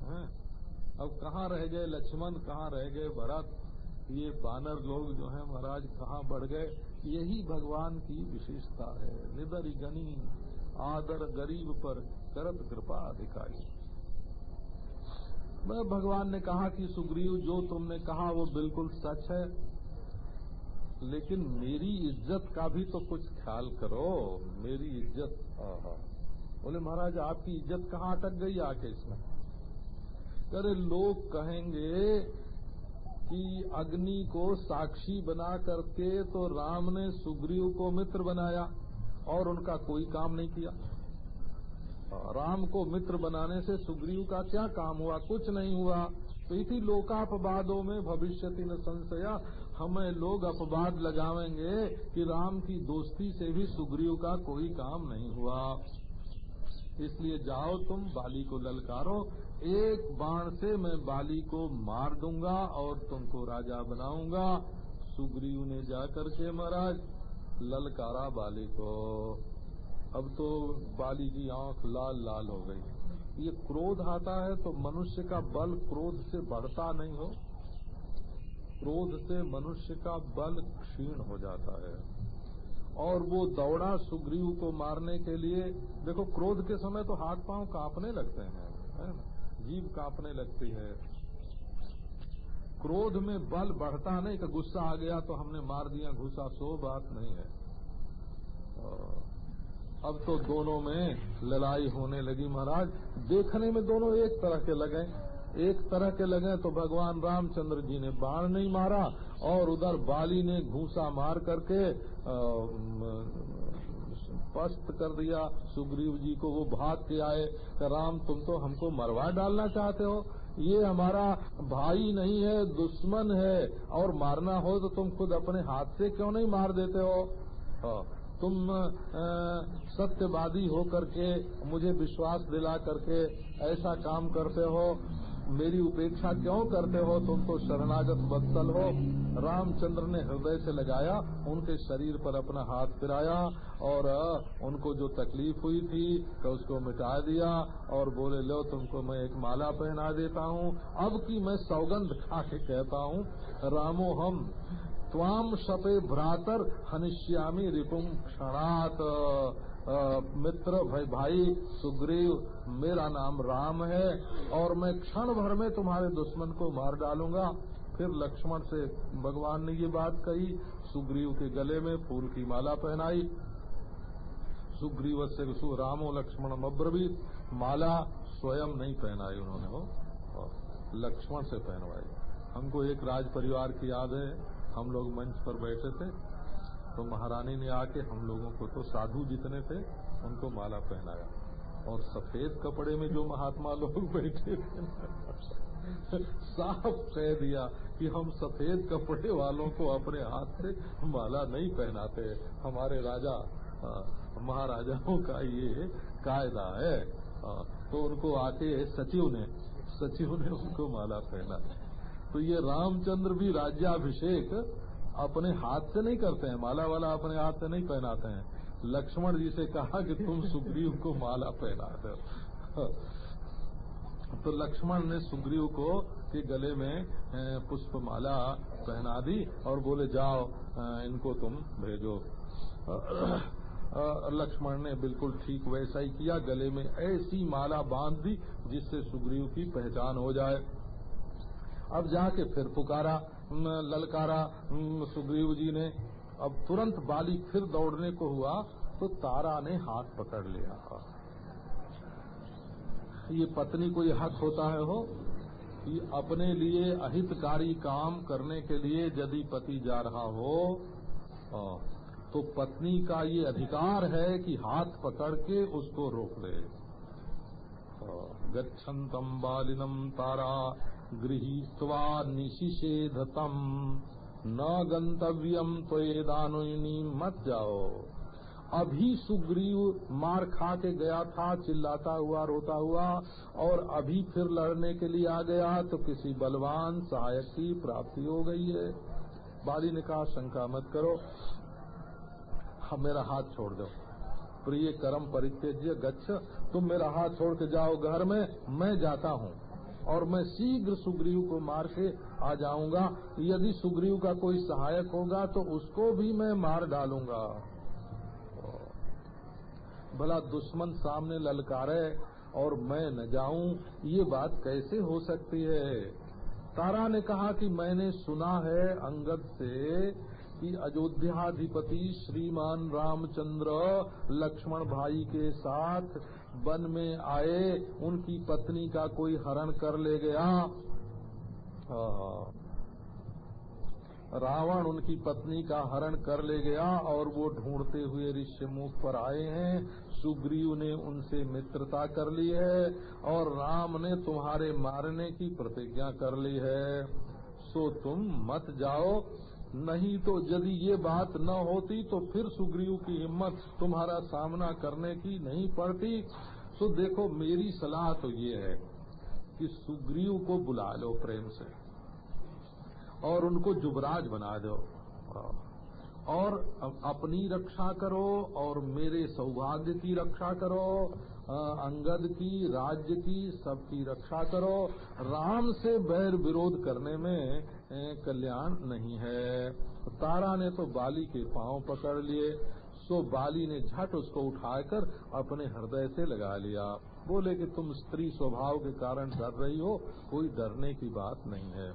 है? अब कहाँ रह गए लक्ष्मण, कहाँ रह गए भरत? ये बानर लोग जो हैं, महाराज, कहाँ बढ़ गए? यही भगवान की विशेषता है। निदर गनी। आदर गरीब पर करत कृपा अधिकारी मैं भगवान ने कहा कि सुग्रीव, जो तुमने कहा वो बिल्कुल सच है, लेकिन मेरी इज़्ज़त का भी तो कुछ ख्याल करो। मेरी इज़्ज़त बोले, महाराज, आपकी इज़्ज़त कहाँ अटक गई आके इसमें? अरे, लोग कहेंगे कि अग्नि को साक्षी बना करके तो राम ने सुग्रीव को मित्र बनाया। और उनका कोई काम नहीं किया। राम को मित्र बनाने से सुग्रीव का क्या काम हुआ? कुछ नहीं हुआ। तो इसी लोकापवादों में भविष्य न संशया। हमें लोग अपवाद लगावेंगे कि राम की दोस्ती से भी सुग्रीव का कोई काम नहीं हुआ। इसलिए जाओ तुम, बाली को ललकारो। एक बाण से मैं बाली को मार दूँगा और तुमको राजा बनाऊँगा। सुग्रीव ने जाकर के महाराज ललकारा बाली को। अब तो बाली की आँख लाल लाल हो गई। ये क्रोध आता है तो मनुष्य का बल क्रोध से बढ़ता नहीं हो। क्रोध से मनुष्य का बल क्षीण हो जाता है। और वो दौड़ा सुग्रीव को मारने के लिए, देखो क्रोध के समय तो हाथ पाँव कांपने लगते हैं, है ना? जीव कांपने लगती है। क्रोध में बल बढ़ता नहीं, कि गुस्सा आ गया तो हमने मार दिया, घुसा, सो बात नहीं है। अब तो दोनों में लड़ाई होने लगी महाराज। देखने में दोनों एक तरह के लगे। एक तरह के लगे तो भगवान रामचंद्र जी ने बाण नहीं मारा और उधर बाली ने घूसा मार करके स्पष्ट कर दिया। सुग्रीव जी को वो भाग के आए राम तुम तो हमको मरवा डालना चाहते हो। ये हमारा भाई नहीं है, दुश्मन है, और मारना हो तो तुम खुद अपने हाथ से क्यों नहीं मार देते हो? तुम सत्यवादी हो करके मुझे विश्वास दिला करके ऐसा काम करते हो। मेरी उपेक्षा क्यों करते हो? तुम तो शरणागत बत्सल हो। रामचंद्र ने हृदय से लगाया, उनके शरीर पर अपना हाथ फिराया और उनको जो तकलीफ़ हुई थी तो उसको मिटा दिया और बोले, लो, तुमको मैं एक माला पहना देता हूँ। अब की मैं सौगंध खा के कहता हूँ, रामो हम त्वाम शपे भ्रातर हनिश्यामी रिपुम क्षणात। मित्र, भाई भाई, सुग्रीव, मेरा नाम राम है और मैं क्षण भर में तुम्हारे दुश्मन को मार डालूँगा। फिर लक्ष्मण से भगवान ने ये बात कही, सुग्रीव के गले में फूल की माला पहनाई। सुग्रीव से रामो लक्ष्मण अब्रवीत माला स्वयं नहीं पहनाई उन्होंने वो लक्ष्मण से पहनवाई। हमको एक राज परिवार की याद है, हम लोग मंच पर बैठे थे। तो महारानी ने आके हम लोगों को तो साधु जितने थे, उनको माला पहनाया। और सफ़ेद कपड़े में जो महात्मा लोग बैठे थे साफ़ कह दिया कि हम सफ़ेद कपड़े वालों को अपने हाथ से माला नहीं पहनाते। हमारे राजा महाराजाओं का ये कायदा है। तो उनको आके सचिव ने सचिव ने उनको माला पहना तो ये रामचंद्र भी राज्याभिषेक अपने हाथ से नहीं करते हैं, माला वाला अपने हाथ से नहीं पहनाते हैं। लक्ष्मण जी से कहा कि तुम सुग्रीव को माला पहना दो तो लक्ष्मण ने सुग्रीव को के गले में पुष्प माला पहना दी और बोले, जाओ इनको तुम भेजो। लक्ष्मण ने बिल्कुल ठीक वैसा ही किया, गले में ऐसी माला बाँध दी जिससे सुग्रीव की पहचान हो जाए। अब जाके फिर पुकारा। ललकारा सुग्रीव जी ने। अब तुरंत बाली फिर दौड़ने को हुआ तो तारा ने हाथ पकड़ लिया। ये पत्नी को ये हक होता है हो कि अपने लिए अहितकारी काम करने के लिए यदि पति जा रहा हो तो पत्नी का ये अधिकार है कि हाथ पकड़ के उसको रोक दे। गच्छन्तम बालिनम तारा गृहीत्वा निशिषेधतम न गंतव्यम तो ये दानुनी मत जाओ। अभी सुग्रीव मार खा के गया था, चिल्लाता हुआ, रोता हुआ, और अभी फिर लड़ने के लिए आ गया तो किसी बलवान सहायक की प्राप्ति हो गई है। बाली ने कहा, शंका मत करो। हम मेरा हाथ छोड़ दो। प्रिय कर्म परित्यज्य, गच्छ। तुम मेरा हाथ छोड़ के जाओ घर में, मैं जाता हूँ। और मैं शीघ्र सुग्रीव को मार के आ जाऊँगा। यदि सुग्रीव का कोई सहायक होगा तो उसको भी मैं मार डालूँगा। भला दुश्मन सामने ललकारे और मैं न जाऊँ, ये बात कैसे हो सकती है? तारा ने कहा कि मैंने सुना है अंगद से कि अयोध्याधिपति श्रीमान रामचंद्र लक्ष्मण भाई के साथ वन में आए, उनकी पत्नी का कोई हरण कर ले गया। रावण उनकी पत्नी का हरण कर ले गया और वो ढूंढते हुए ऋषिमुख पर आए हैं। सुग्रीव ने उनसे मित्रता कर ली है और राम ने तुम्हारे मारने की प्रतिज्ञा कर ली है। सो तुम मत जाओ। नहीं तो यदि ये बात न होती तो फिर सुग्रीव की हिम्मत तुम्हारा सामना करने की नहीं पड़ती। तो देखो, मेरी सलाह तो ये है कि सुग्रीव को बुला लो प्रेम से और उनको जुबराज बना दो। और अपनी रक्षा करो और मेरे सौभाग्य की रक्षा करो अंगद की, राज्य की सबकी रक्षा करो। राम से बैर विरोध करने में कल्याण नहीं है। तारा ने तो बाली के पाँव पकड़ लिए, सो बाली ने झट उसको उठाकर अपने हृदय से लगा लिया। बोले कि तुम स्त्री स्वभाव के कारण डर रही हो, कोई डरने की बात नहीं है।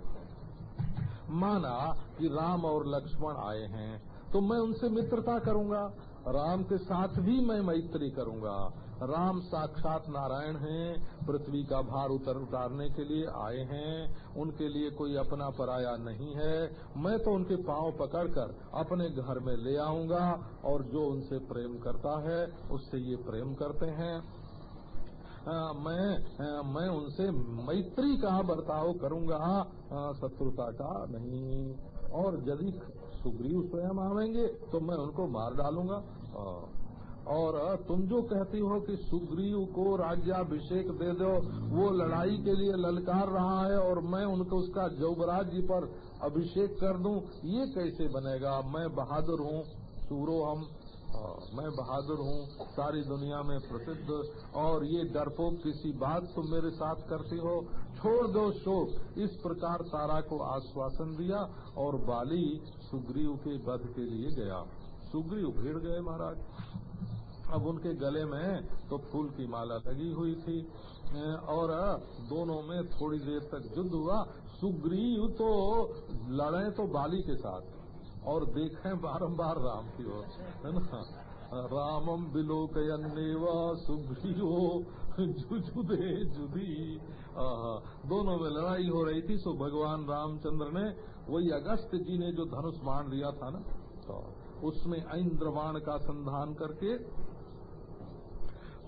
माना कि राम और लक्ष्मण आए हैं तो मैं उनसे मित्रता करूँगा, राम के साथ भी मैं मैत्री करूँगा। राम साक्षात नारायण हैं पृथ्वी का भार उतर उतारने के लिए आए हैं। उनके लिए कोई अपना पराया नहीं है। मैं तो उनके पाँव पकड़कर अपने घर में ले आऊँगा और जो उनसे प्रेम करता है उससे ये प्रेम करते हैं। आ, मैं आ, मैं उनसे मैत्री का बर्ताव करूँगा। शत्रुता का नहीं। और यदि सुग्रीव स्वयं आवेंगे तो मैं उनको मार डालूँगा। और तुम जो कहती हो कि सुग्रीव को राज्याभिषेक दे दो, वो लड़ाई के लिए ललकार रहा है और मैं उनको उसका जौबराज जी पर अभिषेक कर दूँ, ये कैसे बनेगा? मैं बहादुर हूँ सूरो हम मैं बहादुर हूँ, सारी दुनिया में प्रसिद्ध, और ये डरपोक किसी बात तुम मेरे साथ करती हो? छोड़ दो शोक। इस प्रकार तारा को आश्वासन दिया और बाली सुग्रीव के वध के लिए गया। सुग्रीव भीड़ गए महाराज। अब उनके गले में तो फूल की माला लगी हुई थी। और दोनों में थोड़ी देर तक युद्ध हुआ। सुग्रीव तो लड़े तो बाली के साथ और देखें बारंबार राम की ओर, है ना? रामम बिलोकयन्नेव सुग्रीवो जुजुदे जुदी। दोनों में लड़ाई हो रही थी, सो भगवान रामचंद्र ने वही अगस्त जी ने जो धनुष बाण दिया था ना तो उसमें इंद्रवाण का संधान करके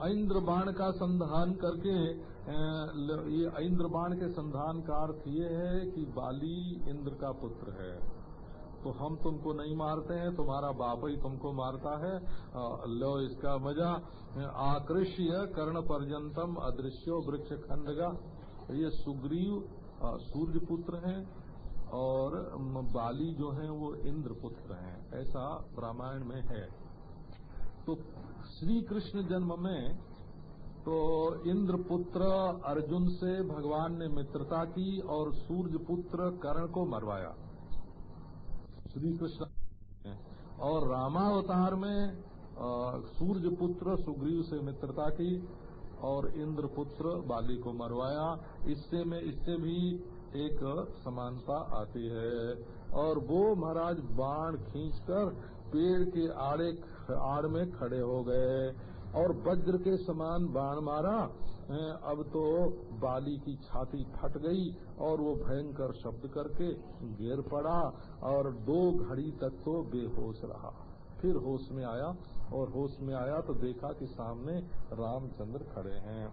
इंद्र बाण का संधान करके ये इंद्र बाण के संधान का अर्थ ये है कि बाली इंद्र का पुत्र है। तो हम तुमको नहीं मारते हैं, तुम्हारा बाप ही तुमको मारता है। लो इसका मज़ा आकृष्य कर्ण पर्यंतम अदृश्यो वृक्ष खंडगा ये सुग्रीव सूर्य पुत्र हैं और बाली जो हैं वो इंद्र पुत्र हैं। ऐसा रामायण में है। तो श्री कृष्ण जन्म में तो इंद्र पुत्र अर्जुन से भगवान ने मित्रता की और सूर्य पुत्र कर्ण को मरवाया। श्री कृष्ण और रामावतार में सूर्य पुत्र सुग्रीव से मित्रता की और इंद्र पुत्र बाली को मरवाया। इससे में इससे भी एक समानता आती है। और वो महाराज बाण खींचकर पेड़ के आड़े आड़ में खड़े हो गए और वज्र के समान बाण मारा। अब तो बाली की छाती फट गई और वो भयंकर शब्द करके गिर पड़ा और दो घड़ी तक तो बेहोश रहा। फिर होश में आया और होश में आया तो देखा कि सामने रामचंद्र खड़े हैं।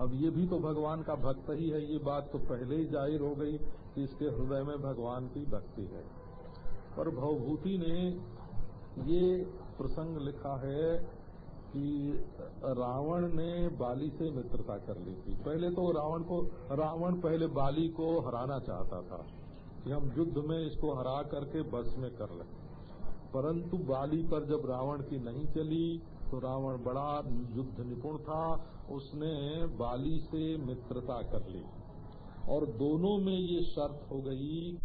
अब ये भी तो भगवान का भक्त ही है, ये बात तो पहले ही ज़ाहिर हो गई कि इसके हृदय में भगवान की भक्ति है। पर भवभूति ने ये प्रसंग लिखा है कि रावण ने बाली से मित्रता कर ली थी। पहले तो रावण को, रावण पहले बाली को हराना चाहता था कि हम युद्ध में इसको हरा करके बस में कर लें। परंतु बाली पर जब रावण की नहीं चली तो रावण बड़ा युद्ध निपुण था। उसने बाली से मित्रता कर ली। और दोनों में ये शर्त हो गई